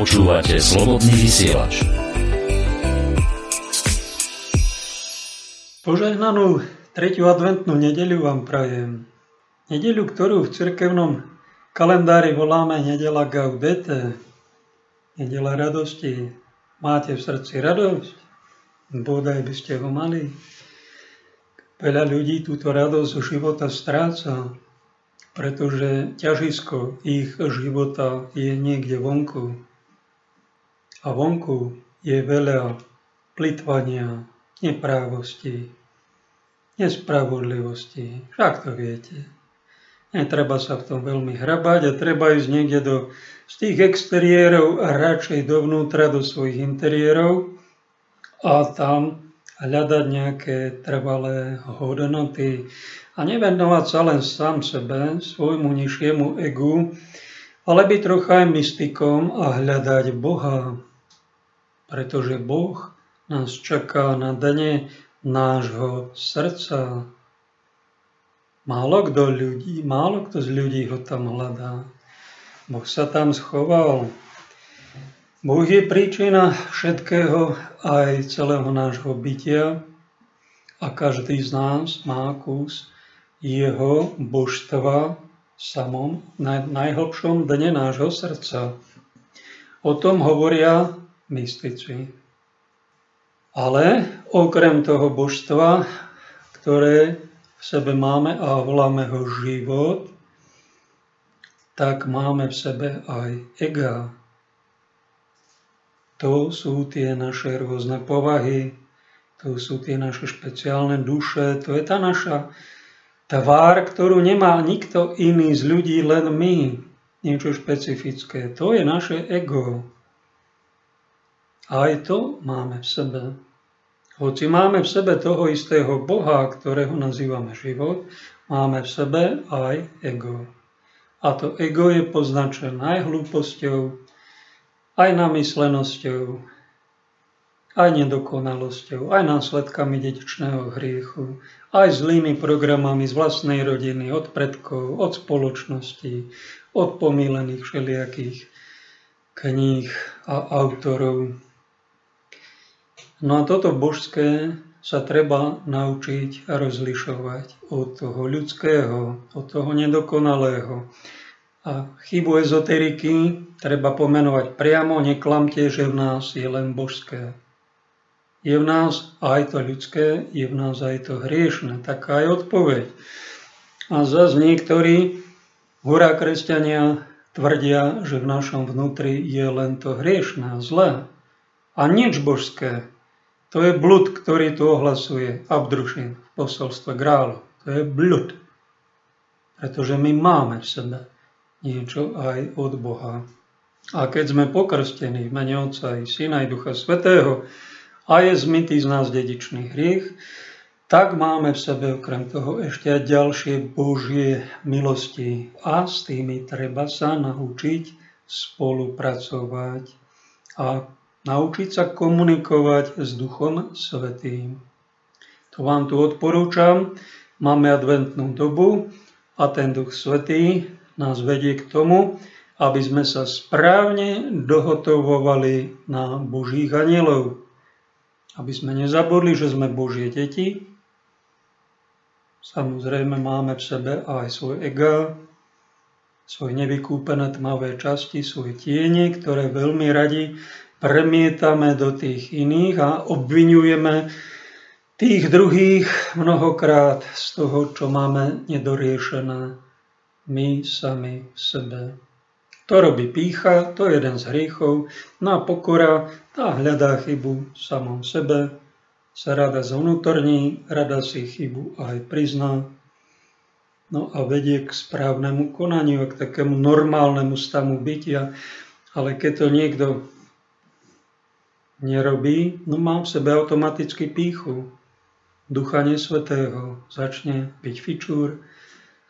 Počúvate slobodný vysielač. Požehnanú tretiu adventnú nedeľu vám prajem. Nedeľu, ktorú v cirkevnom kalendári voláme nedela Gaudete, nedela radosti. Máte v srdci radosť? Bodaj by ste ho mali. Veľa ľudí túto radosť života stráca, pretože ťažisko ich života je niekde vonku. A vonku je veľa plitvania, neprávosti, nespravodlivosti. Však to viete. Netreba sa v tom veľmi hrabať a treba ísť niekde do, z tých exteriérov a radšej dovnútra do svojich interiérov a tam hľadať nejaké trvalé hodnoty, a nevenovať sa len sám sebe, svojmu nižšiemu egu, ale byť trocha aj mystikom a hľadať Boha. Pretože Boh nás čaká na dne nášho srdca. Málo kto ľudí, málo kto z ľudí ho tam hľadá. Boh sa tam schoval. Boh je príčina všetkého aj celého nášho bytia a každý z nás má kus jeho božstva v samom najhlbšom dne nášho srdca. O tom hovoria mystici. Ale okrem toho božstva, ktoré v sebe máme a voláme ho život, tak máme v sebe aj ega. To sú tie naše rôzne povahy, to sú tie naše špeciálne duše, to je tá naša tvár, ktorú nemá nikto iný z ľudí, len my. Niečo špecifické. To je naše ego. Aj to máme v sebe. Hoci máme v sebe toho istého Boha, ktorého nazývame život, máme v sebe aj ego. A to ego je poznačené aj hlúposťou, aj namyslenosťou, aj nedokonalosťou, aj následkami dedičného hriechu, aj zlými programami z vlastnej rodiny, od predkov, od spoločnosti, od pomílených všelijakých kníh a autorov. No a toto božské sa treba naučiť rozlišovať od toho ľudského, od toho nedokonalého. A chybu ezoteriky treba pomenovať priamo, neklamte, že v nás je len božské. Je v nás aj to ľudské, je v nás aj to hriešne. Taká je odpoveď. A zase niektorí hurá kresťania tvrdia, že v našom vnútri je len to hriešne a zlé. A nič božské. To je blud, ktorý tu ohlasuje Abdrušin v posolstve Grálu. To je blud. Pretože my máme v sebe niečo aj od Boha. A keď sme pokrstení v mene Otca i Syna i Ducha Svetého, a je zmytý z nás dedičný hriech, tak máme v sebe okrem toho ešte aj ďalšie Božie milosti a s tými treba sa naučiť spolupracovať a naučiť sa komunikovať s Duchom Svetým. To vám tu odporúčam. Máme adventnú dobu a ten Duch Svetý nás vedie k tomu, aby sme sa správne dohotovovali na Božích anielov aby sme nezabudli, že sme Božie deti. Samozrejme máme v sebe aj svoj ega, svoje nevykúpené tmavé časti, svoje tiene, ktoré veľmi radi premietame do tých iných a obvinujeme tých druhých mnohokrát z toho, čo máme nedoriešené my sami v sebe. To robí pícha, to je jeden z hriechov. No a pokora, tá hľadá chybu samom sebe, sa rada zvnútorní, rada si chybu aj prizná. No a vedie k správnemu konaniu, k takému normálnemu stavu bytia. Ale keď to niekto nerobí, no má v sebe automaticky píchu. Ducha nesvetého začne byť fičúr,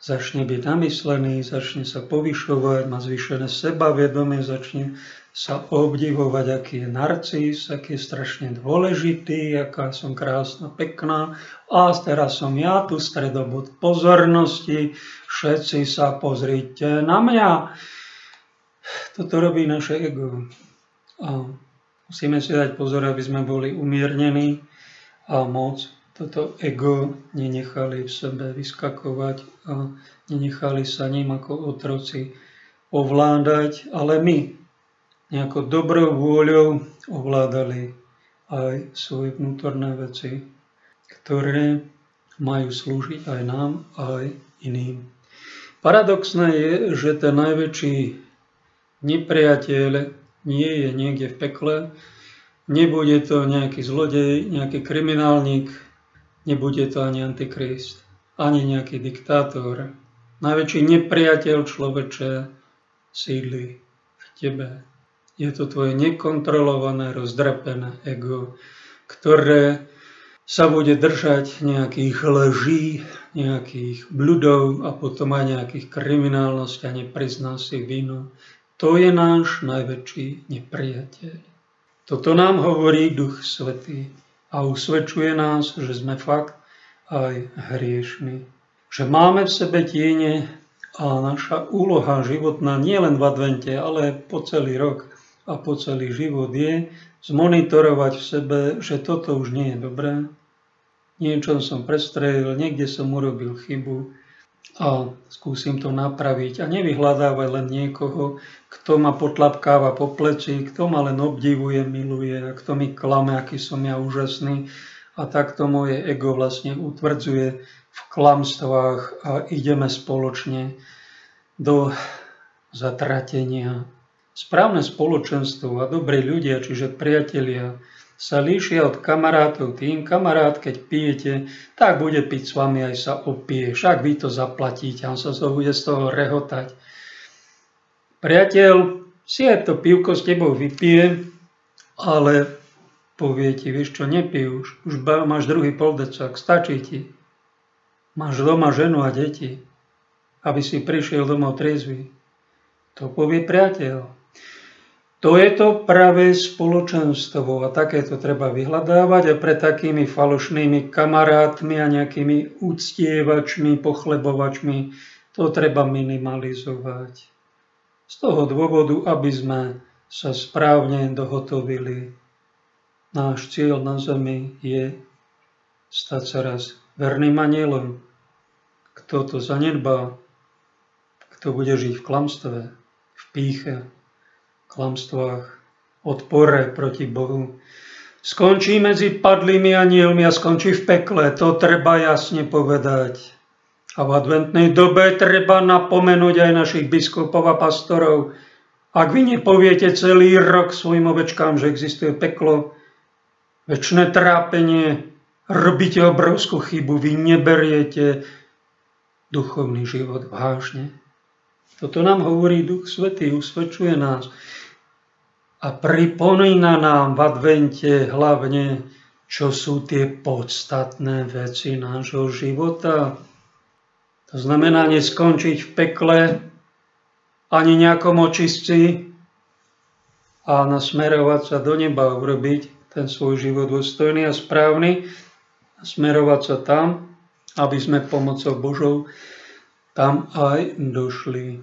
začne byť namyslený, začne sa povyšovať, má zvýšené sebavedomie, začne sa obdivovať, aký je narcis, aký je strašne dôležitý, aká som krásna, pekná. A teraz som ja tu, stredobod pozornosti, všetci sa pozrite na mňa. Toto robí naše ego. A musíme si dať pozor, aby sme boli umiernení a moc toto ego nenechali v sebe vyskakovať a nenechali sa ním ako otroci ovládať, ale my nejako dobrou vôľou ovládali aj svoje vnútorné veci, ktoré majú slúžiť aj nám, aj iným. Paradoxné je, že ten najväčší nepriateľ nie je niekde v pekle, nebude to nejaký zlodej, nejaký kriminálnik, nebude to ani antikrist, ani nejaký diktátor. Najväčší nepriateľ človeče sídli v tebe. Je to tvoje nekontrolované, rozdrapené ego, ktoré sa bude držať nejakých leží, nejakých bludov a potom aj nejakých kriminálností a neprizná si vinu. To je náš najväčší nepriateľ. Toto nám hovorí Duch Svetý a usvedčuje nás, že sme fakt aj hriešni. Že máme v sebe tiene a naša úloha životná nie len v advente, ale po celý rok a po celý život je zmonitorovať v sebe, že toto už nie je dobré, niečo som prestrelil, niekde som urobil chybu a skúsim to napraviť a nevyhľadávať len niekoho, kto ma potlapkáva po pleci, kto ma len obdivuje, miluje a kto mi klame, aký som ja úžasný. A takto moje ego vlastne utvrdzuje v klamstvách a ideme spoločne do zatratenia. Správne spoločenstvo a dobrí ľudia, čiže priatelia, sa líšia od kamarátov tým, kamarát, keď pijete, tak bude piť s vami aj sa opije, však vy to zaplatíte, on sa to bude z toho rehotať. Priateľ si aj to pivko s tebou vypije, ale povie ti, vieš čo, nepij už, už máš druhý poldecak, stačí ti. Máš doma ženu a deti, aby si prišiel domov triezvy. To povie priateľ. To je to pravé spoločenstvo a také to treba vyhľadávať a pre takými falošnými kamarátmi a nejakými úctievačmi, pochlebovačmi to treba minimalizovať. Z toho dôvodu, aby sme sa správne dohotovili. Náš cieľ na zemi je stať sa raz verným anielom. Kto to zanedbá, kto bude žiť v klamstve, v píche, klamstvách, odpore proti Bohu, skončí medzi padlými anielmi a skončí v pekle. To treba jasne povedať. A v adventnej dobe treba napomenúť aj našich biskupov a pastorov. Ak vy nepoviete celý rok svojim ovečkám, že existuje peklo, väčšie trápenie, robíte obrovskú chybu, vy neberiete duchovný život vážne. Toto nám hovorí Duch Svetý, usvedčuje nás a pripomína nám v advente hlavne, čo sú tie podstatné veci nášho života. To znamená neskončiť v pekle ani nejakom očistci a nasmerovať sa do neba, urobiť ten svoj život dôstojný a správny a smerovať sa tam, aby sme pomocou Božou tam aj došli.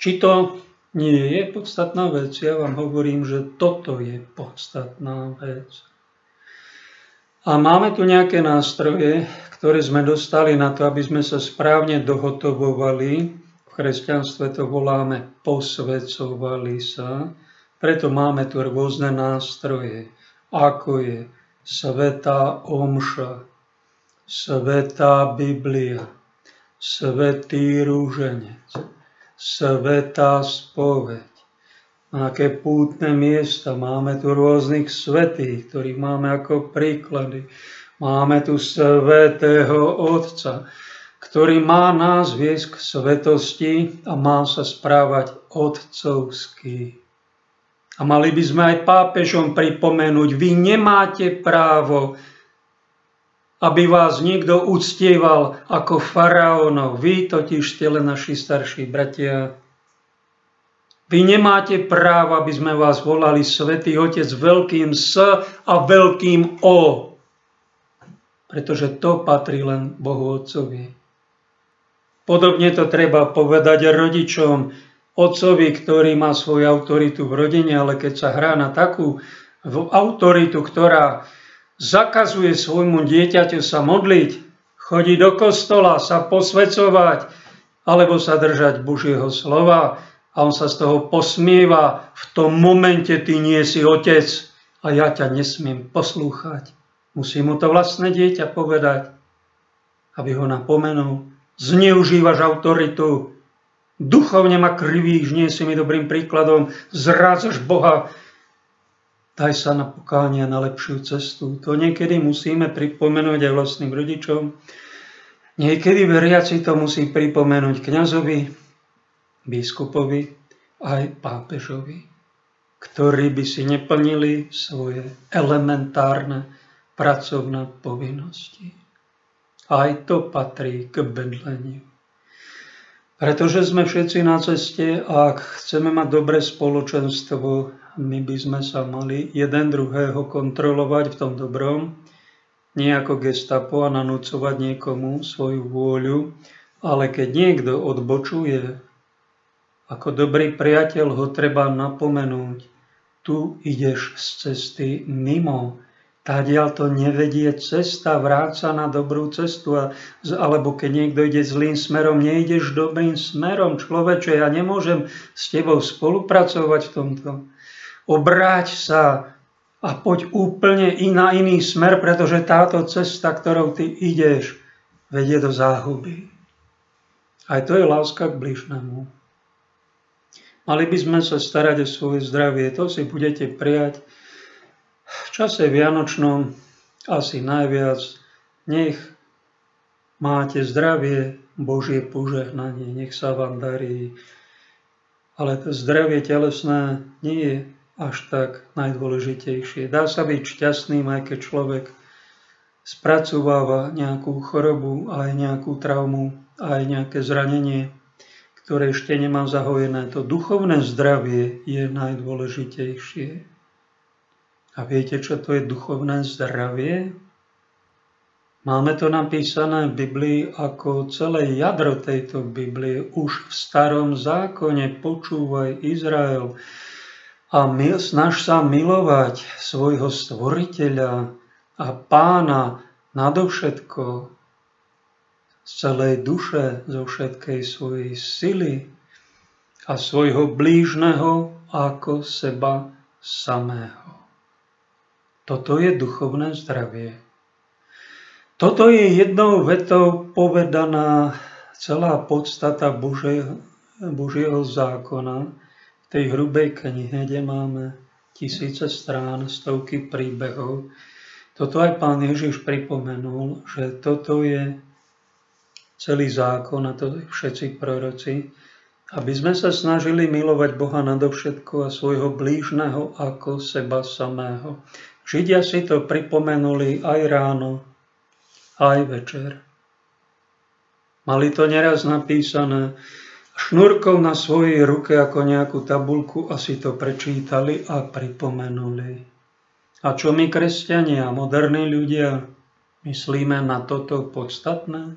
Či to nie je podstatná vec, ja vám hovorím, že toto je podstatná vec. A máme tu nejaké nástroje, ktoré sme dostali na to, aby sme sa správne dohotovovali. V kresťanstve to voláme posvedcovali sa. Preto máme tu rôzne nástroje, ako je Svetá Omša, Svetá Biblia, Svetý rúženec, Svetá spoveď, aké pútne miesta. Máme tu rôznych svetých, ktorých máme ako príklady. Máme tu svetého Otca, ktorý má nás viesť k svetosti a má sa správať otcovsky. A mali by sme aj pápežom pripomenúť, vy nemáte právo, aby vás niekto uctieval ako faraónov. Vy totiž ste len naši starší bratia. Vy nemáte právo, aby sme vás volali Svetý Otec veľkým S a veľkým O pretože to patrí len Bohu Otcovi. Podobne to treba povedať rodičom. otcovi, ktorý má svoju autoritu v rodine, ale keď sa hrá na takú autoritu, ktorá zakazuje svojmu dieťaťu sa modliť, chodiť do kostola, sa posvecovať, alebo sa držať Božieho slova a on sa z toho posmieva, v tom momente ty nie si otec a ja ťa nesmiem poslúchať. Musí mu to vlastné dieťa povedať, aby ho napomenul. Zneužívaš autoritu, duchovne ma krivíš, nie si mi dobrým príkladom, zrádzaš Boha, daj sa na pokánie na lepšiu cestu. To niekedy musíme pripomenúť aj vlastným rodičom. Niekedy veriaci to musí pripomenúť kňazovi, biskupovi aj pápežovi, ktorí by si neplnili svoje elementárne pracovné povinnosti. Aj to patrí k bedleniu. Pretože sme všetci na ceste a ak chceme mať dobré spoločenstvo, my by sme sa mali jeden druhého kontrolovať v tom dobrom, nie ako gestapo a nanúcovať niekomu svoju vôľu, ale keď niekto odbočuje, ako dobrý priateľ ho treba napomenúť, tu ideš z cesty mimo, Tadiaľ to nevedie cesta, vráca na dobrú cestu. A, alebo keď niekto ide zlým smerom, nejdeš dobrým smerom. Človeče, ja nemôžem s tebou spolupracovať v tomto. Obráť sa a poď úplne i na iný smer, pretože táto cesta, ktorou ty ideš, vedie do záhuby. Aj to je láska k bližnému. Mali by sme sa starať o svoje zdravie, to si budete prijať v čase Vianočnom asi najviac nech máte zdravie, Božie požehnanie, nech sa vám darí. Ale to zdravie telesné nie je až tak najdôležitejšie. Dá sa byť šťastným, aj keď človek spracováva nejakú chorobu, aj nejakú traumu, aj nejaké zranenie, ktoré ešte nemá zahojené. To duchovné zdravie je najdôležitejšie. A viete, čo to je duchovné zdravie? Máme to napísané v Biblii ako celé jadro tejto Biblie. Už v starom zákone počúvaj Izrael a my, snaž sa milovať svojho stvoriteľa a pána nadovšetko z celej duše, zo všetkej svojej sily a svojho blížneho ako seba samého. Toto je duchovné zdravie. Toto je jednou vetou povedaná celá podstata Božieho, Božieho zákona tej hrubej knihe, kde máme tisíce strán, stovky príbehov. Toto aj pán Ježiš pripomenul, že toto je celý zákon a to všetci proroci, aby sme sa snažili milovať Boha nadovšetko a svojho blížneho ako seba samého. Židia si to pripomenuli aj ráno, aj večer. Mali to neraz napísané šnúrkou na svojej ruke ako nejakú tabulku a si to prečítali a pripomenuli. A čo my, kresťania, moderní ľudia, myslíme na toto podstatné?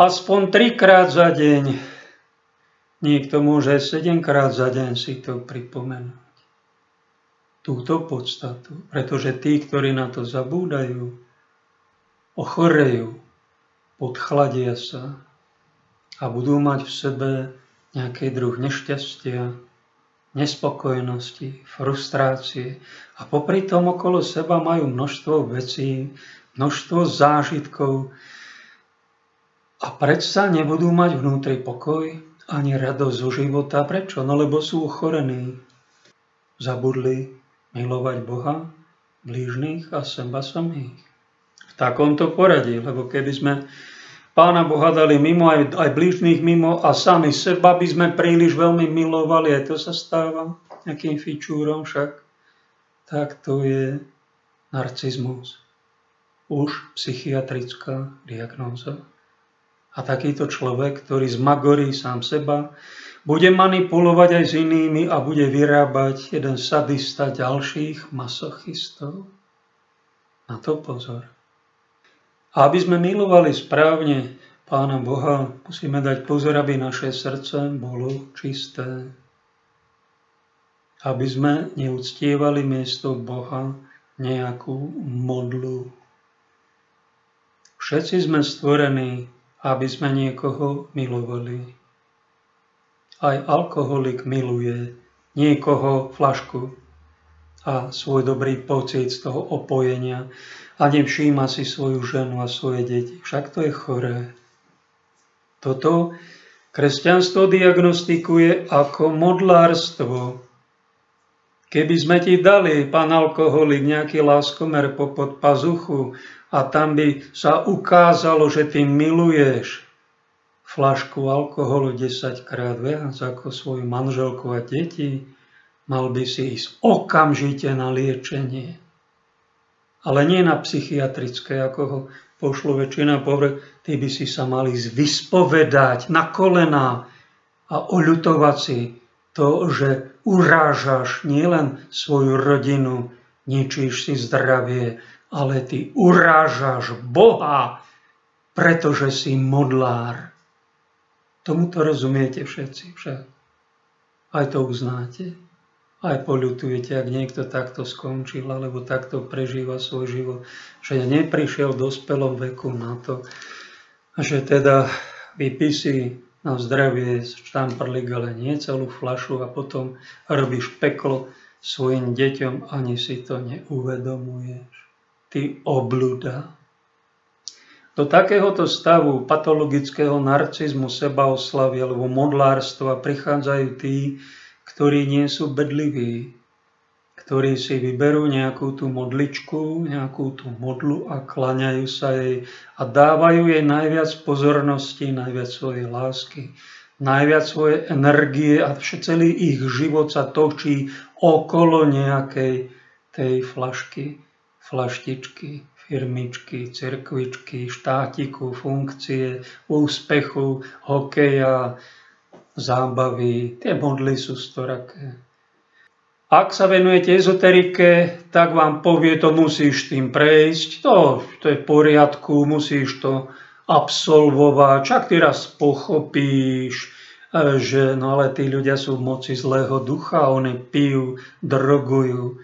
Aspoň trikrát za deň, niekto môže sedemkrát za deň si to pripomenúť túto podstatu, pretože tí, ktorí na to zabúdajú, ochorejú, podchladia sa a budú mať v sebe nejaký druh nešťastia, nespokojnosti, frustrácie a popri tom okolo seba majú množstvo vecí, množstvo zážitkov a predsa nebudú mať vnútri pokoj ani radosť zo života. Prečo? No lebo sú ochorení, zabudli milovať Boha, blížnych a seba samých. V takomto poradí, lebo keby sme Pána Boha dali mimo, aj, aj blížnych mimo a sami seba by sme príliš veľmi milovali, aj to sa stáva nejakým fičúrom však, tak to je narcizmus. Už psychiatrická diagnóza. A takýto človek, ktorý zmagorí sám seba, bude manipulovať aj s inými a bude vyrábať jeden sadista ďalších masochistov. Na to pozor. Aby sme milovali správne, Pána Boha musíme dať pozor, aby naše srdce bolo čisté. Aby sme neúctievali miesto Boha nejakú modlu. Všetci sme stvorení, aby sme niekoho milovali. Aj alkoholik miluje niekoho flašku a svoj dobrý pocit z toho opojenia a nevšíma si svoju ženu a svoje deti. Však to je choré. Toto kresťanstvo diagnostikuje ako modlárstvo. Keby sme ti dali, pán alkoholik, nejaký láskomer pod pazuchu a tam by sa ukázalo, že ty miluješ flašku alkoholu 10 krát viac ako svoju manželku a deti, mal by si ísť okamžite na liečenie. Ale nie na psychiatrické, ako ho pošlo väčšina povrch, ty by si sa mali vyspovedať na kolená a oľutovať si to, že urážaš nielen svoju rodinu, ničíš si zdravie, ale ty urážaš Boha, pretože si modlár. Tomuto rozumiete všetci však. Aj to uznáte aj poľutujete, ak niekto takto skončil alebo takto prežíva svoj život, že neprišiel v dospelom veku na to, že teda vypisí na zdravie štamprlik, ale nie celú flašu a potom robíš peklo svojim deťom, ani si to neuvedomuješ. Ty obluda. Do takéhoto stavu patologického narcizmu, sebaoslavy alebo modlárstva prichádzajú tí, ktorí nie sú bedliví, ktorí si vyberú nejakú tú modličku, nejakú tú modlu a klaňajú sa jej a dávajú jej najviac pozornosti, najviac svojej lásky, najviac svojej energie a celý ich život sa točí okolo nejakej tej flašky, flaštičky, firmičky, cirkvičky, štátiku, funkcie, úspechu, hokeja, zábavy, tie modly sú storaké. Ak sa venujete ezoterike, tak vám povie, to musíš tým prejsť, to, to je v poriadku, musíš to absolvovať, čak ty raz pochopíš, e, že no ale tí ľudia sú v moci zlého ducha, oni pijú, drogujú,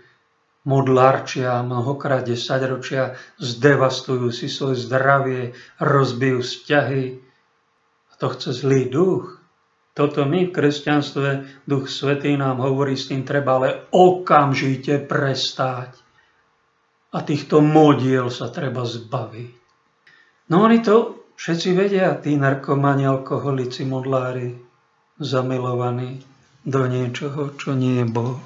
modlárčia, mnohokrát 10 ročia, zdevastujú si svoje zdravie, rozbijú vzťahy. A to chce zlý duch. Toto my v kresťanstve, Duch Svetý nám hovorí, s tým treba ale okamžite prestať. A týchto modiel sa treba zbaviť. No oni to všetci vedia, tí narkomani, alkoholici, modlári, zamilovaní do niečoho, čo nie je Boh,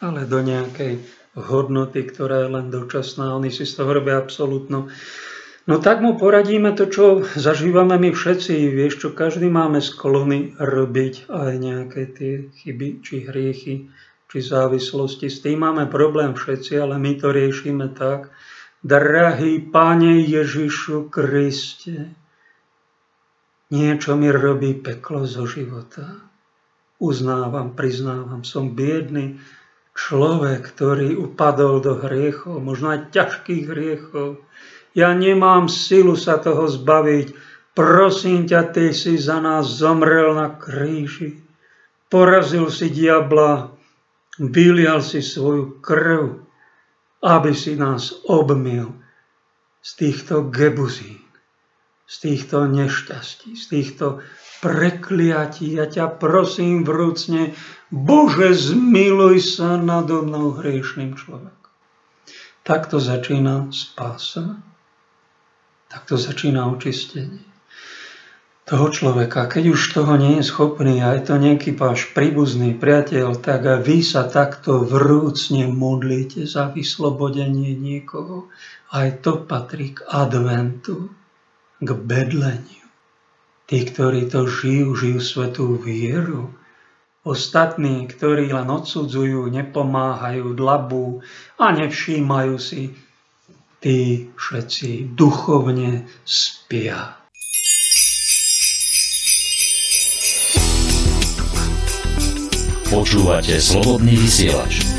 ale do nejakej hodnoty, ktorá je len dočasná. Oni si z toho robia absolútnu No tak mu poradíme to, čo zažívame my všetci. Vieš čo, každý máme sklony robiť aj nejaké tie chyby či hriechy či závislosti. S tým máme problém všetci, ale my to riešime tak. Drahý Pane Ježišu Kriste, niečo mi robí peklo zo života. Uznávam, priznávam, som biedný človek, ktorý upadol do hriechov, možno aj ťažkých hriechov ja nemám silu sa toho zbaviť. Prosím ťa, ty si za nás zomrel na kríži. Porazil si diabla, vylial si svoju krv, aby si nás obmil z týchto gebuzín, z týchto nešťastí, z týchto prekliatí. Ja ťa prosím vrúcne, Bože, zmiluj sa nado mnou hriešným človekom. Takto začína spása tak to začína očistenie toho človeka. Keď už toho nie je schopný, aj to nejaký váš príbuzný priateľ, tak aj vy sa takto vrúcne modlíte za vyslobodenie niekoho. Aj to patrí k adventu, k bedleniu. Tí, ktorí to žijú, žijú svetú vieru. Ostatní, ktorí len odsudzujú, nepomáhajú, dlabú a nevšímajú si tí všetci duchovne spia. Počúvate slobodný vysielač.